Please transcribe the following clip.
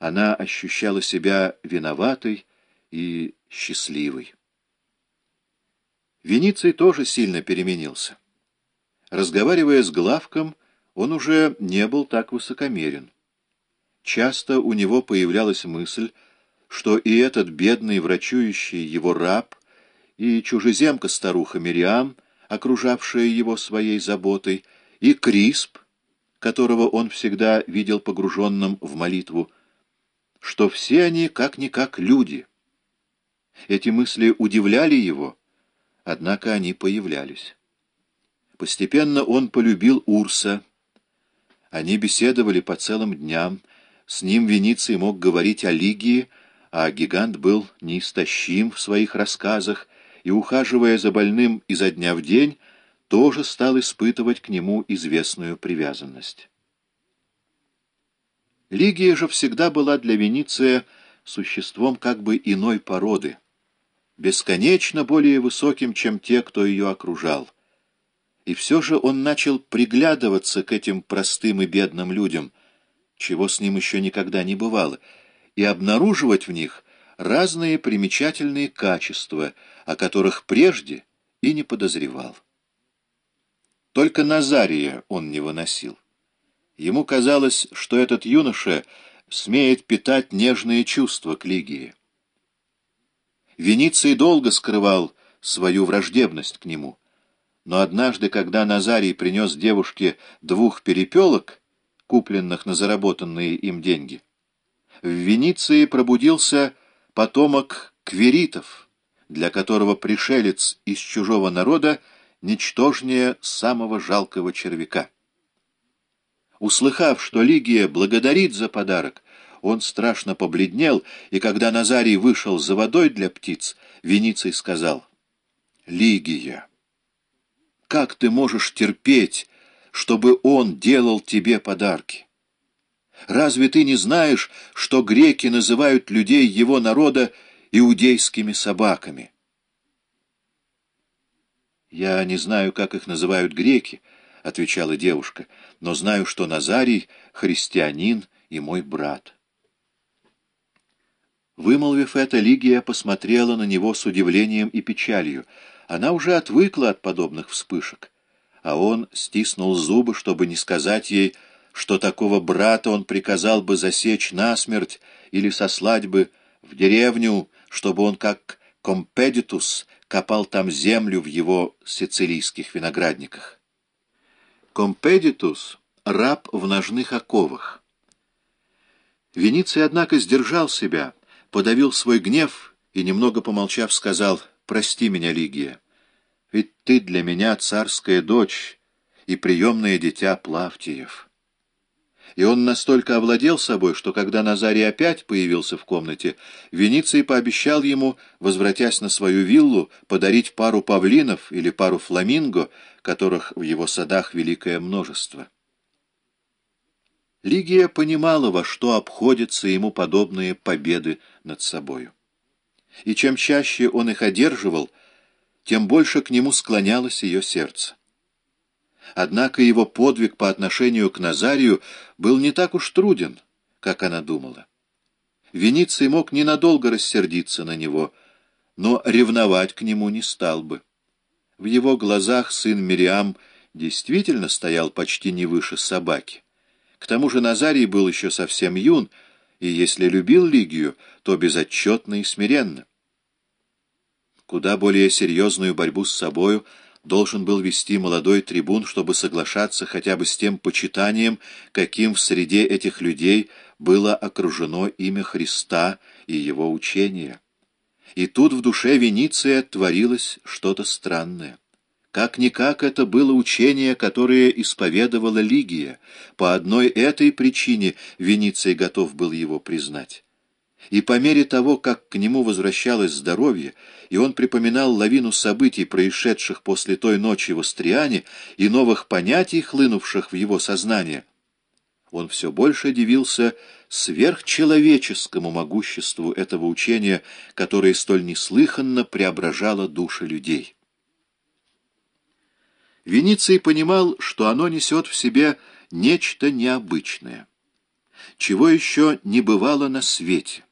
она ощущала себя виноватой и счастливой. Вениций тоже сильно переменился. Разговаривая с Главком, он уже не был так высокомерен. Часто у него появлялась мысль, что и этот бедный врачующий его раб, и чужеземка-старуха Мириам, окружавшая его своей заботой, и Крисп, которого он всегда видел погруженным в молитву, что все они как-никак люди. Эти мысли удивляли его, однако они появлялись. Постепенно он полюбил Урса. Они беседовали по целым дням, с ним Вениций мог говорить о Лигии, а гигант был неистощим в своих рассказах, и, ухаживая за больным изо дня в день, тоже стал испытывать к нему известную привязанность. Лигия же всегда была для Вениция существом как бы иной породы, бесконечно более высоким, чем те, кто ее окружал. И все же он начал приглядываться к этим простым и бедным людям, чего с ним еще никогда не бывало, и обнаруживать в них разные примечательные качества, о которых прежде и не подозревал. Только Назария он не выносил. Ему казалось, что этот юноша смеет питать нежные чувства к Лигии. Вениций долго скрывал свою враждебность к нему, но однажды, когда Назарий принес девушке двух перепелок, купленных на заработанные им деньги, в Венеции пробудился потомок кверитов, для которого пришелец из чужого народа ничтожнее самого жалкого червяка. Услыхав, что Лигия благодарит за подарок, он страшно побледнел, и когда Назарий вышел за водой для птиц, Вениций сказал, «Лигия, как ты можешь терпеть, чтобы он делал тебе подарки? Разве ты не знаешь, что греки называют людей его народа иудейскими собаками?» «Я не знаю, как их называют греки», — отвечала девушка, — «но знаю, что Назарий — христианин и мой брат». Вымолвив это, Лигия посмотрела на него с удивлением и печалью. Она уже отвыкла от подобных вспышек. А он стиснул зубы, чтобы не сказать ей, что такого брата он приказал бы засечь насмерть или сослать бы в деревню, чтобы он, как компедитус, копал там землю в его сицилийских виноградниках. Компедитус — раб в ножных оковах. Вениций, однако, сдержал себя, подавил свой гнев и, немного помолчав, сказал «Прости меня, Лигия, ведь ты для меня царская дочь и приемное дитя Плавтиев». И он настолько овладел собой, что когда Назарий опять появился в комнате, Вениций пообещал ему, возвратясь на свою виллу, подарить пару павлинов или пару фламинго, которых в его садах великое множество. Лигия понимала, во что обходятся ему подобные победы над собою. И чем чаще он их одерживал, тем больше к нему склонялось ее сердце. Однако его подвиг по отношению к Назарию был не так уж труден, как она думала. Вениций мог ненадолго рассердиться на него, но ревновать к нему не стал бы. В его глазах сын Мириам действительно стоял почти не выше собаки. К тому же Назарий был еще совсем юн, и если любил Лигию, то безотчетно и смиренно. Куда более серьезную борьбу с собою — должен был вести молодой трибун, чтобы соглашаться хотя бы с тем почитанием, каким в среде этих людей было окружено имя Христа и его учение. И тут в душе Вениция творилось что-то странное. Как-никак это было учение, которое исповедовала Лигия. По одной этой причине Вениций готов был его признать. И по мере того, как к нему возвращалось здоровье, и он припоминал лавину событий, происшедших после той ночи в Астриане, и новых понятий, хлынувших в его сознание, он все больше дивился сверхчеловеческому могуществу этого учения, которое столь неслыханно преображало души людей. Вениций понимал, что оно несет в себе нечто необычное. чего еще не бывало на свете.